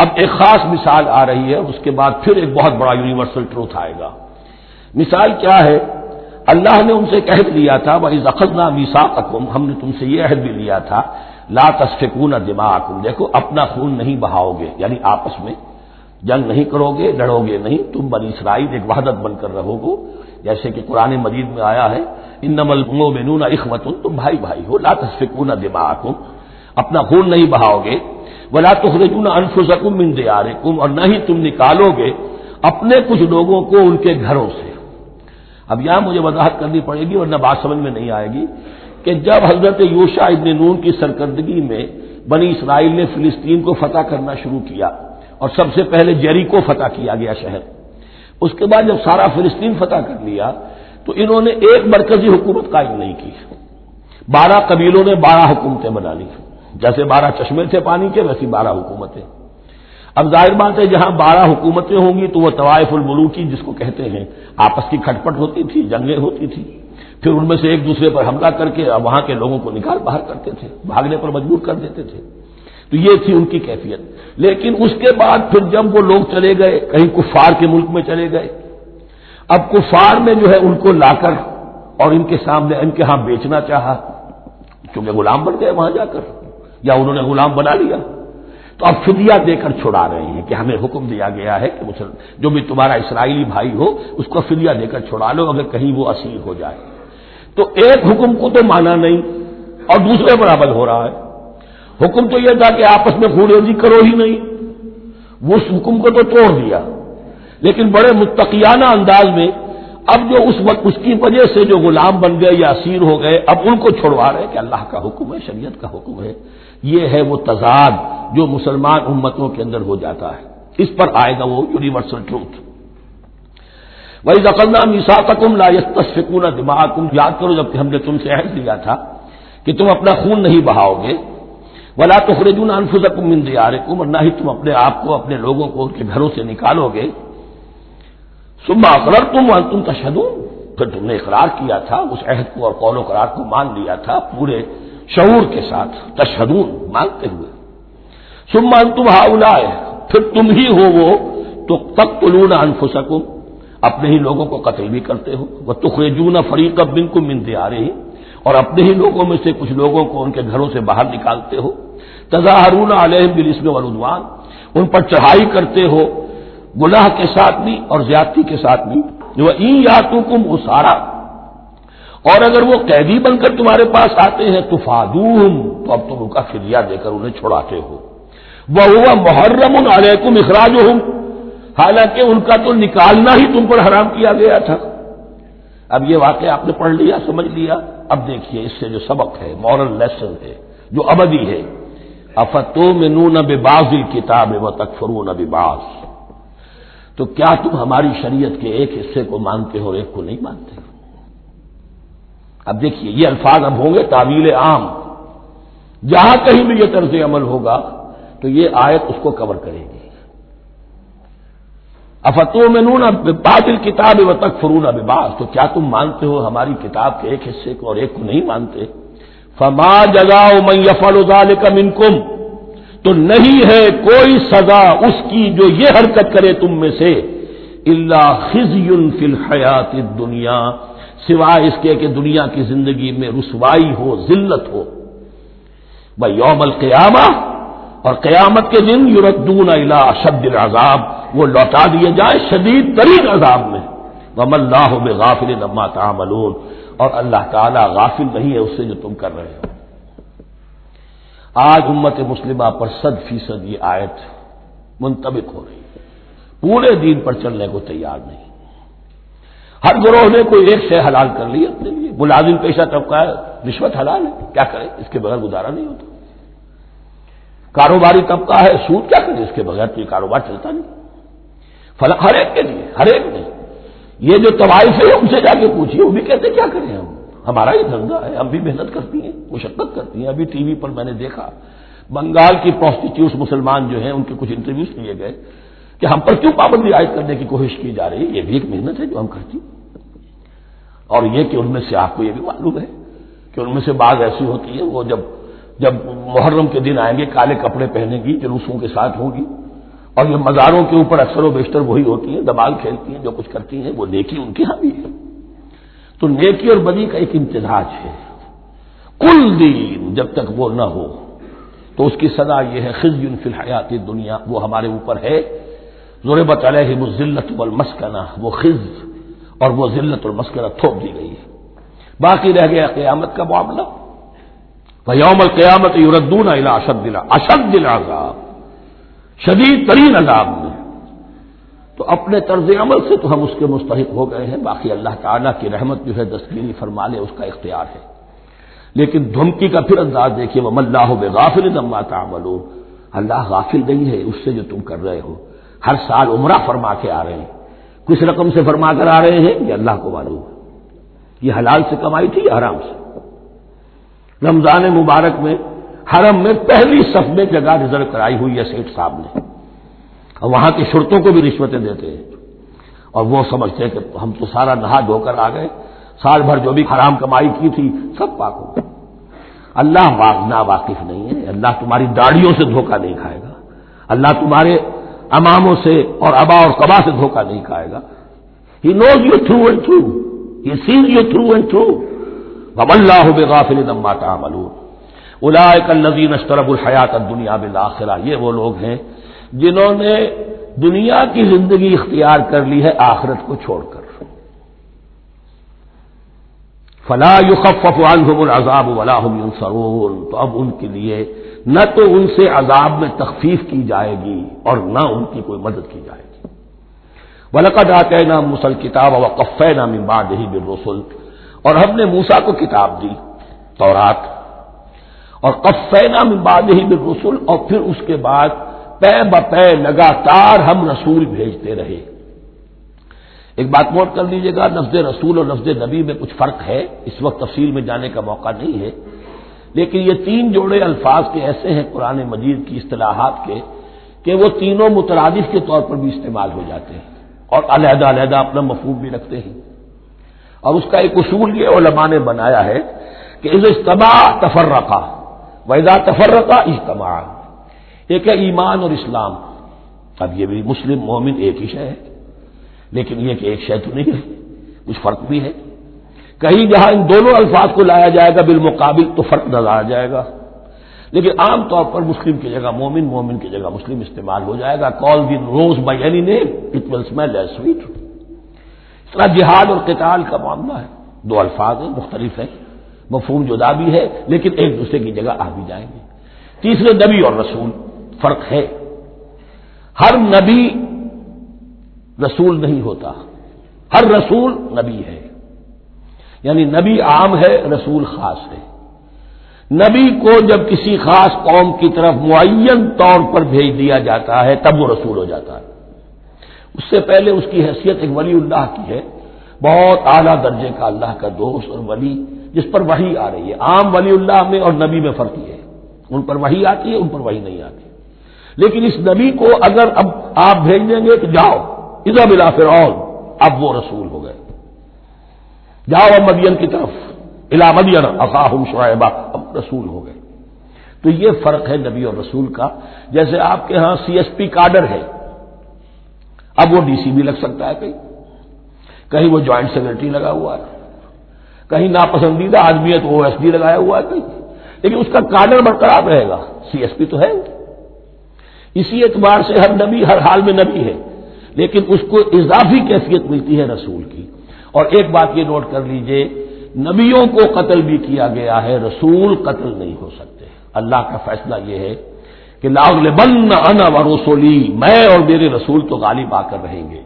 اب ایک خاص مثال آ رہی ہے، اس کے بعد پھر ایک بہت بڑا یونیورسل ٹروتھ آئے گا۔ مثال کیا ہے؟ اللہ نے ان سے ایک عہد لیا تھا بھائی زخنا میسا ہم نے تم سے یہ عہد بھی لیا تھا، لا تصفکون دماغ دیکھو اپنا خون نہیں بہاؤ گے یعنی آپس میں جنگ نہیں کرو گے، لڑو گے نہیں، تم بنی اسرائیل ایک وحدت بن کر رہو گو۔ جیسے کہ قرآن مجید میں آیا ہے ان نمل بینون اخمت تم بھائی بھائی ہو، لا تصفکون دماغ اپنا خون نہیں بہاؤ گے۔ ولا تخرجون انفسکم من دیارکم اور نہ ہی تم نکالو گے اپنے کچھ لوگوں کو ان کے گھروں سے۔ اب یہاں مجھے وضاحت کرنی پڑے گی ورنہ بات سمجھ میں نہیں آئے گی کہ جب حضرت یوشا ابن نون کی سرکردگی میں بنی اسرائیل نے فلسطین کو فتح کرنا شروع کیا اور سب سے پہلے جیری کو فتح کیا گیا شہر۔ اس کے بعد جب سارا فلسطین فتح کر لیا تو انہوں نے ایک مرکزی حکومت قائم نہیں کی۔ بارہ قبیلوں نے بارہ حکومتیں بنا لی۔ جیسے بارہ چشمے تھے پانی کے، ویسی بارہ حکومتیں۔ اب ظاہر بات ہے، جہاں بارہ حکومتیں ہوں گی تو وہ طوائف الملوکی، جس کو کہتے ہیں، آپس کی کھٹپٹ ہوتی تھی، جنگیں ہوتی تھی پھر ان میں سے ایک دوسرے پر حملہ کر کے وہاں کے لوگوں کو نکال باہر کرتے تھے، بھاگنے پر مجبور کر دیتے تھے۔ تو یہ تھی ان کی کیفیت۔ لیکن اس کے بعد پھر جب وہ لوگ چلے گئے، کہیں کفار کے ملک میں چلے گئے۔ اب کفار میں جو ہے، ان کو لا کر اور ان کے سامنے، ان کے ہاں بیچنا چاہا، کیونکہ غلام بن گئے وہاں جا کر۔ یا انہوں نے غلام بنا لیا؟ تو اب فدیہ دے کر چھڑا رہے ہیں کہ ہمیں حکم دیا گیا ہے کہ جو بھی تمہارا اسرائیلی بھائی ہو، اس کو فدیہ دے کر چھڑا لو اگر کہیں وہ اسیر ہو جائے۔ تو ایک حکم کو تو مانا نہیں، اور دوسرے پر عمل ہو رہا ہے۔ حکم تو یہ تھا کہ آپس میں خوریزی کرو ہی نہیں۔ وہ اس حکم کو تو توڑ دیا۔ لیکن بڑے متقیانہ انداز میں اب جو اس وقت اس کی وجہ سے جو غلام بن گئے یا اسیر ہو گئے، اب ان کو چھوڑوا رہے کہ اللہ کا حکم ہے، شریعت کا حکم ہے۔ یہ ہے وہ تضاد جو مسلمان امتوں کے اندر ہو جاتا ہے۔ اس پر آئے گا وہ یونیورسل ٹروتھ وہی دقلنا میسا تکم لا تصفکون دماغ یاد کرو جب ہم نے تم سے عہد لیا تھا کہ تم اپنا خون نہیں بہاؤ گے۔ ولا تو انفسکم من دیارکم اور نہ ہی تم اپنے آپ کو، اپنے لوگوں کو ان کے گھروں سے نکالو گے۔ صبح اقرر تم اور تم تشدون پھر تم نے اقرار کیا تھا، اس عہد کو اور قول و قرار کو مان لیا تھا پورے شعور کے ساتھ تشدون مانتے ہوئے۔ سمان تم ہاؤ پھر تم ہی ہو وہ، تو تک تلون انفسکم۔ اپنے ہی لوگوں کو قتل بھی کرتے ہو۔ وہ تخرجون فریق اب بن کو منتے آ رہے اور اپنے ہی لوگوں میں سے کچھ لوگوں کو ان کے گھروں سے باہر نکالتے ہو۔ تظاہرون علیہ بلسم ولدوان ان پر چڑھائی کرتے ہو۔ گناہ کے ساتھ بھی اور زیادتی کے ساتھ بھی جو این یا کم اسارا اور اگر وہ قیدی بن کر تمہارے پاس آتے ہیں، تو فادوم تو اب تم ان کا فدیا دے کر انہیں چھڑاتے ہو۔ وہ ہوا محرم علیکم اخراج ہوں حالانکہ ان کا تو نکالنا ہی تم پر حرام کیا گیا تھا۔ اب یہ واقعہ آپ نے پڑھ لیا، سمجھ لیا؟ اب دیکھیے، اس سے جو سبق ہے مورل لیسن ہے، جو ابدی ہے۔ افتو میں نون اب باز کتاب و تکفرون اب باز تو کیا تم ہماری شریعت کے ایک حصے کو مانتے ہو اور ایک کو نہیں مانتے ہو؟ اب دیکھیے، یہ الفاظ اب ہوں گے تعویل عام۔ جہاں کہیں بھی یہ طرز عمل ہوگا تو یہ آیت اس کو کور کرے گی۔ افتو میں نون بادل کتاب و تک فرون اباس تو کیا تم مانتے ہو ہماری کتاب کے ایک حصے کو اور ایک کو نہیں مانتے؟ فما جگاؤ میں یفل ازال کا منکم۔ تو نہیں ہے کوئی سزا اس کی جو یہ حرکت کرے تم میں سے۔ اللہ خزی فی الحیات دنیا سوائے اس کے کہ دنیا کی زندگی میں رسوائی ہو، ذلت ہو۔ بھائی، یوم القیامہ اور قیامت کے دن یوردون الا شد العذاب۔ وہ لوٹا دیے جائے شدید ترین عذاب میں۔ وم اللہ غافل نما تعملون۔ اور اللہ تعالی غافل نہیں ہے اس سے جو تم کر رہے ہو۔ آج امت مسلمہ پر صد فیصد یہ آیت منتبک ہو رہی ہے۔ پورے دین پر چلنے کو تیار نہیں۔ ہر گروہ نے کوئی ایک شے حلال کر لی اپنے لیے۔ ملازم پیشہ طبقہ ہے، رشوت حلال ہے۔ کیا کرے؟ اس کے بغیر گزارا نہیں ہوتا۔ کاروباری طبقہ ہے، سود کیا کرے؟ اس کے بغیر تو یہ کاروبار چلتا نہیں۔ فلا ہر ایک کے لیے، ہر ایک نے یہ جو طوائف ہے ان سے جا کے پوچھیے وہ بھی کہتے کیا کریں ہم؟ ہمارا ہی دھندا ہے، ہم بھی محنت کرتی ہیں، مشقت کرتی ہیں۔ ابھی ٹی وی پر میں نے دیکھا، بنگال کی پروسٹیچیوٹ مسلمان جو ہیں، ان کے کچھ انٹرویوز لیے گئے کہ ہم پر کیوں پابندی عائد کرنے کی کوشش کی جا رہی ہے؟ یہ بھی ایک محنت ہے جو ہم کرتی اور یہ کہ ان میں سے آپ کو یہ بھی معلوم ہے کہ ان میں سے بعض ایسی ہوتی ہے، وہ جب جب محرم کے دن آئیں گے، کالے کپڑے پہنے گی، جلوسوں کے ساتھ ہوگی، اور یہ مزاروں کے اوپر اکثر و بیشتر وہی ہوتی ہیں دبال کھیلتی ہیں، جو کچھ کرتی ہیں، وہ نیکی ان کے یہاں بھی ہے۔ تو نیکی اور بدی کا ایک امتزاج ہے۔ کل دین جب تک وہ نہ ہو، تو اس کی سزا یہ ہے خز فی الحیات دنیا وہ ہمارے اوپر ہے۔ ضربت علیہ وہ ذلت المسکنہ وہ خز اور وہ ذلت المسکنہ تھوپ دی گئی ہے۔ باقی رہ گیا قیامت کا معاملہ۔ یوم القیامت یوردون الا اشد دلا اشد دلا شدید ترین عذاب۔ میں تو اپنے طرز عمل سے تو ہم اس کے مستحق ہو گئے ہیں۔ باقی اللہ تعالیٰ کی رحمت جو ہے دستگیری فرما لے اس کا اختیار ہے۔ لیکن دھمکی کا پھر انداز دیکھیے وہ اللہ بے غافل نما تعمل اللہ غافل نہیں ہے، اس سے جو تم کر رہے ہو۔ ہر سال عمرہ فرما کے آ رہے ہیں۔ کس رقم سے فرما کر آ رہے ہیں؟ یہ اللہ کو معلوم ہے۔ یہ حلال سے کمائی تھی یا آرام سے؟ رمضان مبارک میں، حرم میں پہلی صف میں جگہ ریزرو کرائی ہوئی ہے سیٹ صاحب نے۔ اور وہاں کی شرطوں کو بھی رشوتیں دیتے ہیں۔ اور وہ سمجھتے ہیں کہ ہم تو سارا نہا دھو کر آ گئے۔ سال بھر جو بھی حرام کمائی کی تھی، سب پاک ہو اللہ نا واقف نہیں ہے۔ اللہ تمہاری داڑیوں سے دھوکہ نہیں کھائے گا۔ اللہ تمہارے اماموں سے اور ابا اور کبا سے دھوکہ نہیں کھائے گا۔ He knows you through and through he sees you through and through بب اللہ بے غافل نماتا ملو الاق النزین اشترب الحیات دنیا بالآخرہ یہ وہ لوگ ہیں جنہوں نے دنیا کی زندگی اختیار کر لی ہے، آخرت کو چھوڑ کر۔ فلا يخفف عنهم العذاب ولا هم ينصرون۔ تو اب ان کے لیے نہ تو ان سے عذاب میں تخفیف کی جائے گی اور نہ ان کی کوئی مدد کی جائے گی۔ ولقد آتینا مسل کتاب و قفینا من بعده بالرسل۔ اور ہم نے موسا کو کتاب دی، تورات۔ اور قفینا من بعده بالرسل اور پھر اس کے بعد پے بپے لگاتار ہم رسول بھیجتے رہے۔ ایک بات نوٹ کر لیجیے گا لفظ رسول اور لفظ نبی میں کچھ فرق ہے، اس وقت تفصیل میں جانے کا موقع نہیں ہے۔ لیکن یہ تین جوڑے الفاظ کے ایسے ہیں قرآن مجید کی اصطلاحات کے کہ وہ تینوں مترادف کے طور پر بھی استعمال ہو جاتے ہیں اور علیحدہ علیحدہ اپنا مفہوم بھی رکھتے ہیں۔ اور اس کا ایک اصول یہ علماء نے بنایا ہے کہ اس اجتماع تفر رکھا ویدا تفر رکھا اجتماع ایک ہے ایمان اور اسلام۔ اب یہ بھی مسلم مومن ایک ہی شے ہے۔ لیکن یہ کہ ایک شے تو نہیں ہے، کچھ فرق بھی ہے۔ کہیں جہاں ان دونوں الفاظ کو لایا جائے گا بالمقابل تو فرق نظر آ جائے گا۔ لیکن عام طور پر مسلم کی جگہ مومن مومن کی جگہ مسلم استعمال ہو جائے گا۔ Call the rose by any name it will smell as sweet. اس طرح جہاد اور قتال کا معاملہ ہے۔ دو الفاظ ہیں، مختلف ہیں، مفہوم جدا بھی ہے، لیکن ایک دوسرے کی جگہ آ بھی جائیں گے۔ تیسرے نبی اور رسول۔ فرق ہے۔ ہر نبی رسول نہیں ہوتا۔ ہر رسول نبی ہے۔ یعنی نبی عام ہے، رسول خاص ہے۔ نبی کو جب کسی خاص قوم کی طرف معین طور پر بھیج دیا جاتا ہے، تب وہ رسول ہو جاتا ہے۔ اس سے پہلے اس کی حیثیت ایک ولی اللہ کی ہے۔ بہت اعلیٰ درجے کا اللہ کا دوست اور ولی جس پر وہی آ رہی ہے۔ عام ولی اللہ میں اور نبی میں فرق ہے۔ ان پر وہی آتی ہے، ان پر وہی نہیں آتی۔ لیکن اس نبی کو اگر اب آپ بھیج دیں گے تو جاؤ بلا فرعون، اب وہ رسول ہو گئے۔ جاؤ مدین کی طرف الا مدین اقاہم شعیبہ، اب رسول ہو گئے۔ تو یہ فرق ہے نبی اور رسول کا۔ جیسے آپ کے ہاں سی ایس پی کارڈر ہے، اب وہ ڈی سی بھی لگ سکتا ہے کہیں۔ کہیں وہ جوائنٹ سیکرٹری لگا ہوا ہے۔ کہیں ناپسندیدہ آدمی ہے تو او ایس ڈی لگایا ہوا ہے کہیں۔ لیکن اس کا کارڈر برقرار رہے گا۔ سی ایس پی تو ہے۔ اسی اعتبار سے ہر نبی ہر حال میں نبی ہے لیکن اس کو اضافی کیفیت ملتی ہے رسول کی اور ایک بات یہ نوٹ کر لیجیے، نبیوں کو قتل بھی کیا گیا ہے، رسول قتل نہیں ہو سکتے۔ اللہ کا فیصلہ یہ ہے کہ لاؤ بن انا و رسولی میں اور میرے رسول تو غالب آ کر رہیں گے۔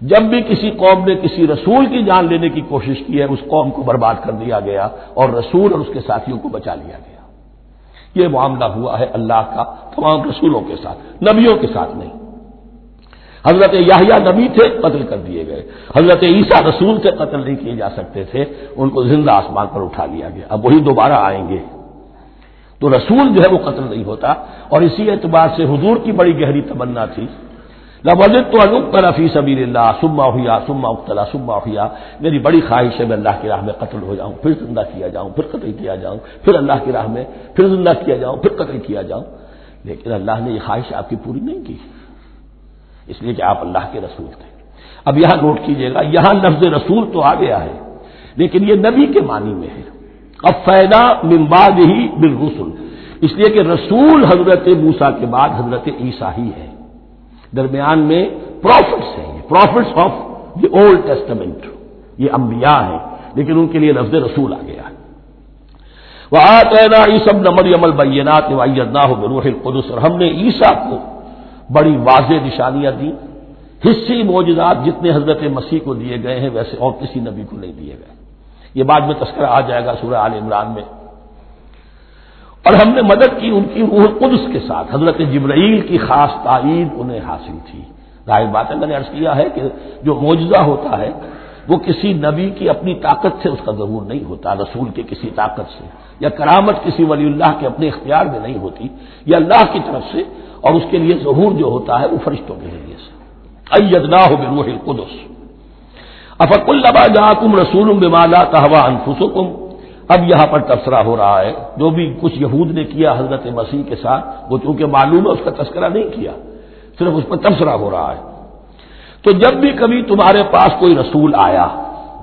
جب بھی کسی قوم نے کسی رسول کی جان لینے کی کوشش کی ہے، اس قوم کو برباد کر دیا گیا اور رسول اور اس کے ساتھیوں کو بچا لیا گیا۔ یہ معاملہ ہوا ہے اللہ کا تمام رسولوں کے ساتھ، نبیوں کے ساتھ نہیں۔ حضرت یاہیا نبی تھے، قتل کر دیے گئے۔ حضرت عیسیٰ رسول تھے قتل نہیں کیے جا سکتے تھے، ان کو زندہ آسمان پر اٹھا لیا گیا۔ اب وہی دوبارہ آئیں گے۔ تو رسول جو ہے وہ قتل نہیں ہوتا، اور اسی اعتبار سے حضور کی بڑی گہری تمنا تھی۔ لبض تو فی سبیر اللہ سما ہوا سما اختلا سما ہوا میری بڑی خواہش ہے میں اللہ کی راہ میں قتل ہو جاؤں، پھر زندہ کیا جاؤں، پھر قتل کیا جاؤں، پھر اللہ کی راہ میں، پھر زندہ کیا جاؤں، پھر قتل کیا جاؤں۔ لیکن اللہ نے یہ خواہش آپ کی پوری نہیں کی۔ اس لیے کہ آپ اللہ کے رسول تھے۔ اب یہاں نوٹ کیجیے گا، یہاں لفظ رسول تو آ گیا ہے، لیکن یہ نبی کے معنی میں ہے۔ اب فائدہ ممباد ہی بالرسل۔ اس لیے کہ رسول حضرت موسا کے بعد حضرت عیسیٰ ہی ہے۔ درمیان میں پروفٹس ہیں یہ. Prophets of the Old Testament یہ انبیاء ہیں، لیکن ان کے لیے لفظ رسول آ گیا ہے۔ وہ آنا عیسب نمر عمل بینات روح القدس، اور ہم نے عیسیٰ کو بڑی واضح نشانیاں دی حصی موجودات جتنے حضرت مسیح کو دیے گئے ہیں، ویسے اور کسی نبی کو نہیں دیے گئے۔ یہ بعد میں تذکرہ آ جائے گا سورہ عال عمران میں۔ اور ہم نے مدد کی ان کی روح قدس کے ساتھ۔ حضرت جبرائیل کی خاص تعید انہیں حاصل تھی۔ ظاہر بات ہے، میں نے عرض کیا ہے کہ جو معجزہ ہوتا ہے، وہ کسی نبی کی اپنی طاقت سے اس کا ضرور نہیں ہوتا، رسول کے کسی طاقت سے، یا کرامت کسی ولی اللہ کے اپنے اختیار میں نہیں ہوتی، یا اللہ کی طرف سے، اور اس کے لیے ظہور جو ہوتا ہے، وہ فرشتوں کے ذریعے سے۔ ایدنا ہو بروح القدس۔ افق البا جا کم رسول بمالا تہوا انفسکم اب یہاں پر تبصرہ ہو رہا ہے۔ جو بھی کچھ یہود نے کیا حضرت مسیح کے ساتھ، وہ چونکہ معلوم ہے، اس کا تذکرہ نہیں کیا۔ صرف اس پر تبصرہ ہو رہا ہے۔ تو جب بھی کبھی تمہارے پاس کوئی رسول آیا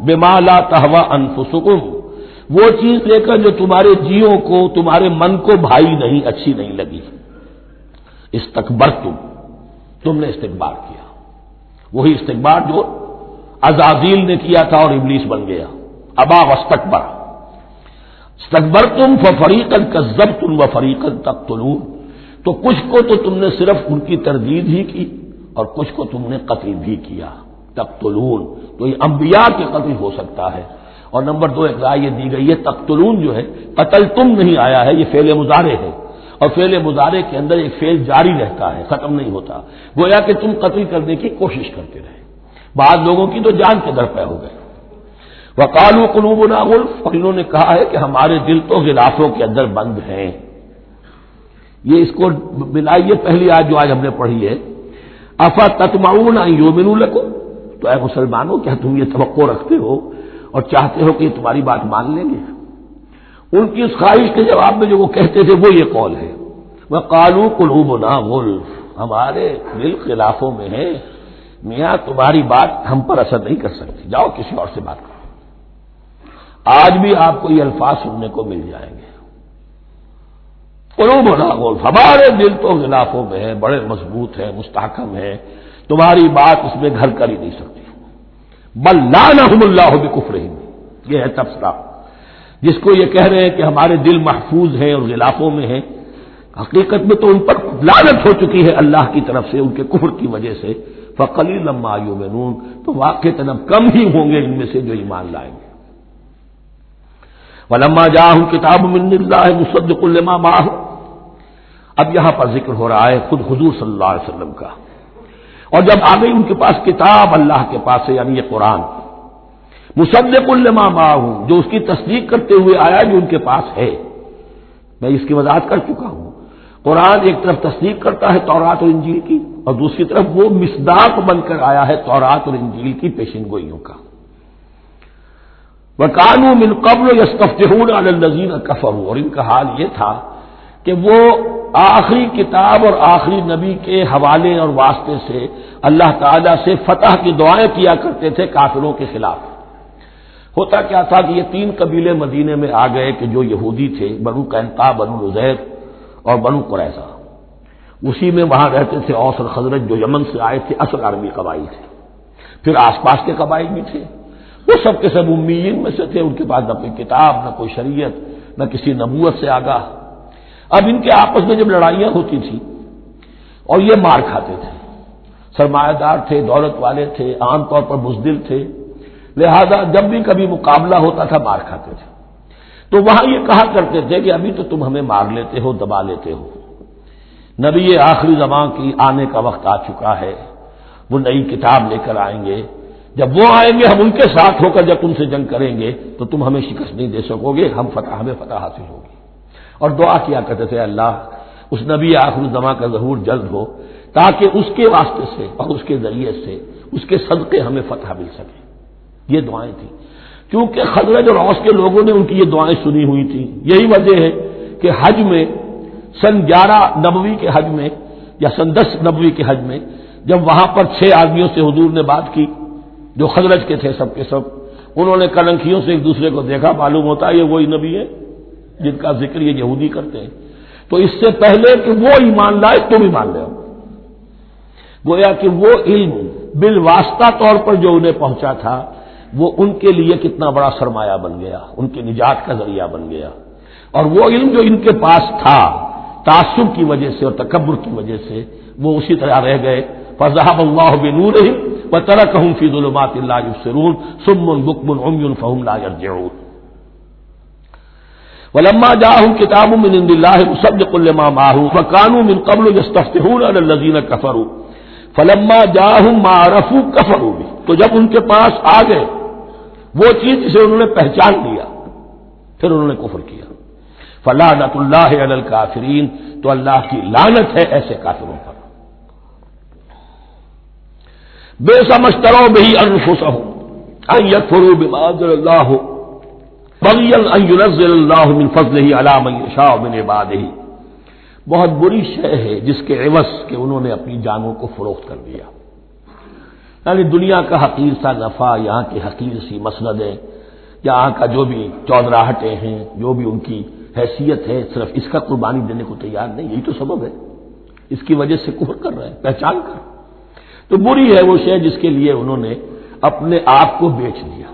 بے مالا تہوا انفسکم وہ چیز لے کر جو تمہارے جیوں کو، تمہارے من کو بھائی نہیں، اچھی نہیں لگی۔ استقبر تم تم نے استقبال کیا۔ وہی استقبال جو ازازیل نے کیا تھا اور ابلیس بن گیا۔ ابا وسطبر استقبر تم فریقن کزب تم و فریقن تک تو کچھ کو تو تم نے صرف ان کی تردید ہی کی اور کچھ کو تم نے قتل بھی کیا۔ تختلون تو یہ انبیاء کے قتل ہو سکتا ہے۔ اور نمبر دو، ایک رائے یہ دی گئی ہے تختلون جو ہے، قتل تم نہیں آیا ہے، یہ فیل مظاہرے ہے۔ اور فیل مظاہرے کے اندر ایک فیل جاری رہتا ہے، ختم نہیں ہوتا۔ گویا کہ تم قتل کرنے کی کوشش کرتے رہے۔ بعض لوگوں کی تو جان کے در پہ ہو گئے۔ وہ کالو قلوب ناغلف انہوں نے کہا ہے کہ ہمارے دل تو غلافوں کے اندر بند ہیں۔ یہ اس کو ملائیے پہلی آج جو آج ہم نے پڑھی ہے۔ افا تتماؤن یومن الکو تو اے مسلمانوں، کیا تم یہ توقع رکھتے ہو اور چاہتے ہو کہ یہ تمہاری بات مان لیں گے؟ ان کی اس خواہش کے جواب میں جو وہ کہتے تھے، وہ یہ قول ہے۔ وہ کالو قلوب نا ہمارے دل خلافوں میں ہے میاں، تمہاری بات ہم پر اثر نہیں کر سکتی۔ جاؤ کسی اور سے بات کرو۔ آج بھی آپ کو یہ الفاظ سننے کو مل جائیں گے۔ قلوب نا ہمارے دل تو خلافوں میں ہے بڑے مضبوط ہیں، مستحکم ہیں۔ تمہاری بات اس میں گھر کر ہی نہیں سکتی۔ بل اللہ بکفر یہ ہے تبصرہ۔ جس کو یہ کہہ رہے ہیں کہ ہمارے دل محفوظ ہیں اور غلافوں میں ہیں، حقیقت میں تو ان پر لانت ہو چکی ہے اللہ کی طرف سے، ان کے کفر کی وجہ سے۔ فقلی لما میں تو واقع طرف کم ہی ہوں گے ان میں سے جو ایمان لائیں گے۔ ولما جا ہوں کتاب من اللہ مصدق الما ماہ اب یہاں پر ذکر ہو رہا ہے خود حضور صلی اللہ علیہ وسلم کا۔ اور جب آ گئی ان کے پاس کتاب اللہ کے پاس ہے یعنی یہ قرآن۔ مصدق الما ہوں جو اس کی تصدیق کرتے ہوئے آیا جو ان کے پاس ہے۔ میں اس کی وضاحت کر چکا ہوں۔ قرآن ایک طرف تصدیق کرتا ہے تورات اور انجیل کی، اور دوسری طرف وہ مسداق بن کر آیا ہے تورات اور انجیل کی پیشن گوئیوں کا۔ وہ قانو من قبل یسکفون النظیر کفر اور ان کا حال یہ تھا کہ وہ آخری کتاب اور آخری نبی کے حوالے اور واسطے سے اللہ تعالی سے فتح کی دعائیں کیا کرتے تھے کافروں کے خلاف۔ ہوتا کیا تھا کہ یہ تین قبیلے مدینے میں آ گئے کہ جو یہودی تھے، بنو کینتا بنو رزیر اور بنو قریضہ اسی میں وہاں رہتے تھے اوس اور خزرت جو یمن سے آئے تھے اصل عربی قبائل تھے۔ پھر آس پاس کے قبائل بھی تھے۔ وہ سب کے سب امیین میں سے تھے، ان کے پاس نہ کوئی کتاب، نہ کوئی شریعت، نہ کسی نبوت سے آگاہ۔ اب ان کے آپس میں جب لڑائیاں ہوتی تھیں اور یہ مار کھاتے تھے، سرمایہ دار تھے، دولت والے تھے، عام طور پر بزدل تھے، لہذا جب بھی کبھی مقابلہ ہوتا تھا، مار کھاتے تھے۔ تو وہاں یہ کہا کرتے تھے کہ ابھی تو تم ہمیں مار لیتے ہو، دبا لیتے ہو۔ نبی آخری زمان کی آنے کا وقت آ چکا ہے، وہ نئی کتاب لے کر آئیں گے۔ جب وہ آئیں گے، ہم ان کے ساتھ ہو کر جب تم سے جنگ کریں گے، تو تم ہمیں شکست نہیں دے سکو گے، ہم فتح، ہمیں فتح حاصل ہوگی۔ اور دعا کیا کرتے تھے، اللہ، اس نبی آخر الزما کا ظہور جلد ہو، تاکہ اس کے واسطے سے اور اس کے ذریعے سے، اس کے صدقے ہمیں فتح مل سکے۔ یہ دعائیں تھیں۔ کیونکہ خدرج اور اوس کے لوگوں نے ان کی یہ دعائیں سنی ہوئی تھیں۔ یہی وجہ ہے کہ حج میں، سن گیارہ نبوی کے حج میں یا سن دس نبوی کے حج میں، جب وہاں پر چھ آدمیوں سے حضور نے بات کی جو خزرج کے تھے سب کے سب، انہوں نے کلنکھیوں سے ایک دوسرے کو دیکھا، معلوم ہوتا ہے یہ وہی نبی ہے جن کا ذکر یہ یہودی کرتے ہیں۔ تو اس سے پہلے کہ وہ ایمان لائے، تم ایمان لے۔ گویا کہ وہ علم بالواسطہ طور پر جو انہیں پہنچا تھا، وہ ان کے لیے کتنا بڑا سرمایہ بن گیا، ان کے نجات کا ذریعہ بن گیا۔ اور وہ علم جو ان کے پاس تھا، تعصب کی وجہ سے اور تکبر کی وجہ سے، وہ اسی طرح رہ گئے۔ فضحب اللہ بنور و طرح کہوں فی ظلمات اللہ سرون سمن بکمن امن فہم لا يرجعون ولما جاءهم كتاب من عند الله مصدق لما معه فكانوا من قبل يستفتحون على الذين كفروا فلما جاءهم ما عرفوا كفروا به تو جب ان کے پاس آ گئے، وہ چیز جسے انہوں نے پہچان لیا، پھر انہوں نے کفر کیا۔ فلانت اللہ علی الکافرین، تو اللہ کی لانت ہے ایسے کافروں پر۔ بے سمجھترو بہی انفسہم ان یکفروا بما انزل اللہ. بغیل ان ينزل اللہ من فضلہ علی من یشاء من عبادہ بہت بری شے ہے جس کے عوض کہ انہوں نے اپنی جانوں کو فروخت کر دیا. یعنی دنیا کا حقیر سا نفع، یہاں کی حقیر سی مسندیں، یہاں کا جو بھی چودراہٹیں ہیں، جو بھی ان کی حیثیت ہے، صرف اس کا قربانی دینے کو تیار نہیں، یہی تو سبب ہے. اس کی وجہ سے کفر کر رہے ہیں، پہچان کر تو بری ہے وہ شے جس کے لیے انہوں نے اپنے آپ کو بیچ دیا۔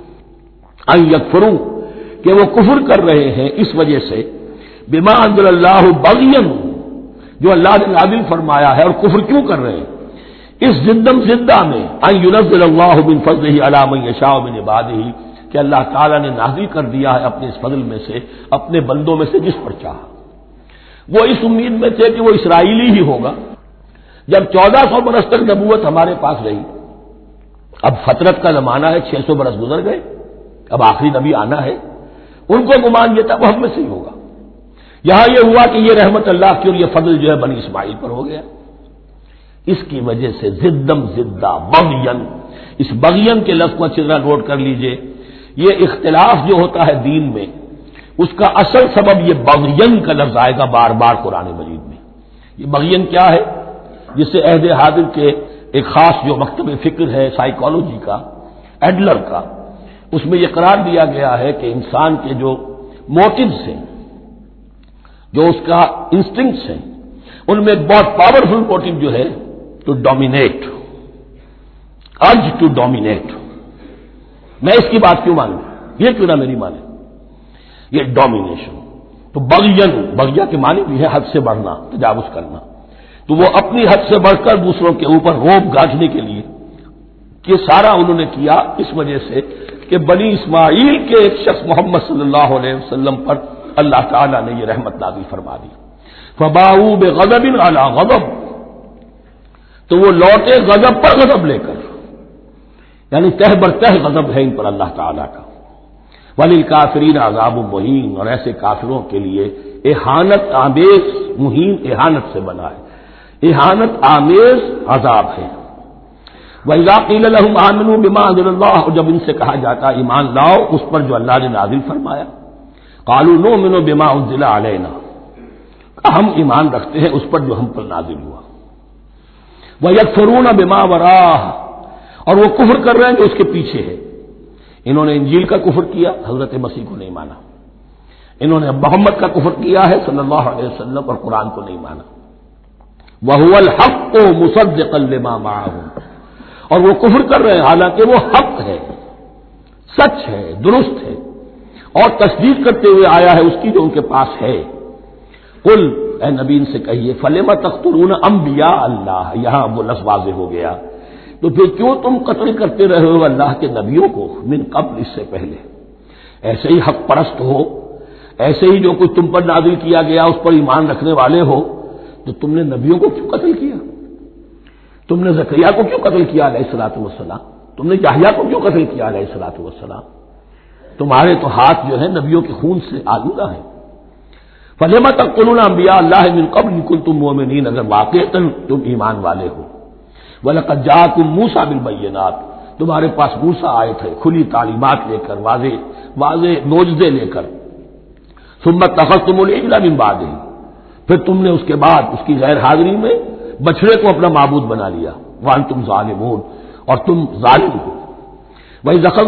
یکفروں کہ وہ کفر کر رہے ہیں اس وجہ سے۔ بیما اندر اللہ بغیم جو اللہ نے نادل فرمایا ہے اور کفر کیوں کر رہے ہیں۔ اس زندم زندہ میں اللہ بن فضل علام شاہ بن عباد ہی کہ اللہ تعالیٰ نے نازل کر دیا ہے اپنے اس فضل میں سے، اپنے بندوں میں سے جس پر چاہا۔ وہ اس امید میں تھے کہ وہ اسرائیلی ہی ہوگا۔ جب چودہ سو برس تک نبوت ہمارے پاس رہی۔ اب فطرت کا زمانہ ہے، چھ سو برس گزر گئے۔ اب آخری نبی آنا ہے۔ ان کو گمان یہ تھا، وہ ہم میں سے ہی ہوگا۔ یہاں یہ ہوا کہ یہ رحمت اللہ کی اور یہ فضل جو ہے بنی اسماعیل پر ہو گیا۔ اس کی وجہ سے زدم زدہ بغین۔ اس بغین کے لفظ کو اچھی طرح نوٹ کر لیجیے۔ یہ اختلاف جو ہوتا ہے دین میں، اس کا اصل سبب یہ بغین کا لفظ آئے گا بار بار قرآن مجید میں۔ یہ بغین کیا ہے؟ جس سے عہد حاضر کے ایک خاص جو مکتب فکر ہے سائیکالوجی کا ایڈلر کا، اس میں یہ قرار دیا گیا ہے کہ انسان کے جو موٹوز ہیں، جو اس کا انسٹنگس ہیں، ان میں ایک بہت پاورفل موٹو جو ہے to dominate urge to dominate میں اس کی بات کیوں مانوں؟ یہ کیوں نہ میری مانے؟ یہ ڈومینیشن تو بغین بغیا کے معنی بھی ہے حد سے بڑھنا، تجاوز کرنا. تو وہ اپنی حد سے بڑھ کر دوسروں کے اوپر روپ گاجنے کے لیے یہ سارا انہوں نے کیا اس وجہ سے کہ بنی اسماعیل کے ایک شخص محمد صلی اللہ علیہ وسلم پر اللہ تعالیٰ نے یہ رحمت نازی فرما دی۔ فباؤ بے غضب اعلی غضب۔ تو وہ لوٹے غضب پر غضب لے کر یعنی تہ بر تہ غضب ہے ان پر اللہ تعالیٰ کا۔ ولی کافرین عذاب مہین۔ اور ایسے کافروں کے لیے احانت آمیز، مہین احانت سے بنا ہے۔ احانت آمیز عذاب ہے۔ وحیٰ اللہ جب ان سے کہا جاتا ایمان لاؤ، اس پر جو اللہ نے نازل فرمایا۔ کالو نو منو بیما ضلع علینا ہم ایمان رکھتے ہیں، اس پر جو ہم پر نازل ہوا۔ وہ یک فرون بیما وراہ اور وہ کفر کر رہے ہیں جو اس کے پیچھے ہے۔ انہوں نے انجیل کا کفر کیا، حضرت مسیح کو نہیں مانا۔ انہوں نے محمد کا کفر کیا ہے، صلی اللہ علیہ وسلم، اور قرآن کو نہیں مانا۔ وہ الحق کو مسد قلما اور وہ کفر کر رہے ہیں، حالانکہ وہ حق ہے، سچ ہے، درست ہے۔ اور تصدیق کرتے ہوئے آیا ہے، اس کی جو ان کے پاس ہے۔ کل اے نبین سے کہیے، فلم تخترون انبیاء اللہ یہاں وہ لفظ واضح ہو گیا۔ تو پھر کیوں تم قتل کرتے رہے ہو اللہ کے نبیوں کو من قبل اس سے پہلے؟ ایسے ہی حق پرست ہو، ایسے ہی جو کچھ تم پر نازل کیا گیا، اس پر ایمان رکھنے والے ہو۔ تو تم نے نبیوں کو کیوں قتل کیا؟ تم نے زکریہ کو کیوں قتل کیا علیہ السلاط وسلام تم نے جاہیا کو کیوں قتل کیا علیہ السلاط وسلام تمہارے تو ہاتھ جو ہے نبیوں کے خون سے آلودہ ہے فلیما تک قلون انبیاء اللہ من قبل کل تم مومنین؟ اگر واقع تم ایمان والے ہو۔ ولقد جاءکم موسا بالبینات۔ تمہارے پاس موسا آئے تھے، کھلی تعلیمات لے کر، واضح واضح نوجدے لے کر۔ سمت تخص تم من بعد پھر تم نے اس کے بعد اس کی غیر حاضری میں بچڑے کو اپنا معبود بنا لیا وان تم ظالمون، اور تم ظالم ہو۔ وہی زخم